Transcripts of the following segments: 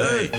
Ej,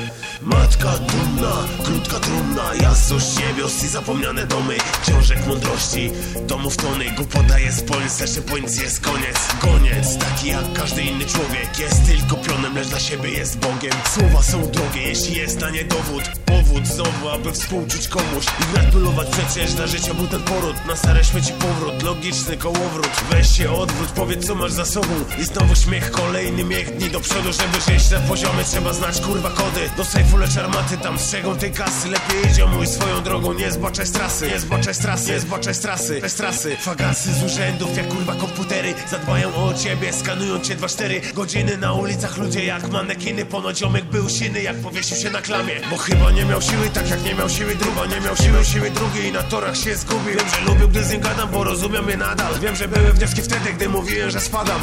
matka dumna, krótka trumna Jasność niebios i zapomniane domy Książek mądrości, domów tony Głupota jest Polsce, szypońc jest koniec Goniec, taki jak każdy inny człowiek Jest tylko pionem, lecz dla siebie jest Bogiem. Słowa są drogie, jeśli na nie dowód. Powód znowu, aby współczuć komuś I gratulować przecież dla życia był ten poród Na stare śmieci powrót, logiczny kołowrót. Weź się odwróć, powiedz co masz za sobą. I znowu śmiech, kolejny miech dni do przodu Żeby żyć. Na poziomie trzeba znać kurwa kody. Do sejfu lecz armaty tam strzegą tej kasy. Lepiej idź mój swoją drogą, nie zbaczaj z trasy. Nie zbaczaj z trasy, nie zbaczaj z trasy. Bez trasy, fagasy z urzędów jak kurwa komputery. Zadbają o ciebie, skanują cię 2-4 godziny na ulicach Ludzie jak manekiny, ponoć był siny Jak powiesił się na Bo chyba nie miał siły, tak jak nie miał siły druga. Nie miał siły, siły drugiej i na torach się zgubił. Wiem, że lubił, gdy z nim gadam, bo rozumiem je nadal. Wiem, że były wnioski wtedy, gdy mówiłem, że spadam